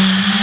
Yeah.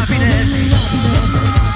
happiness.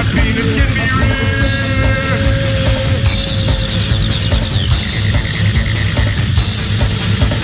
I penis can be real.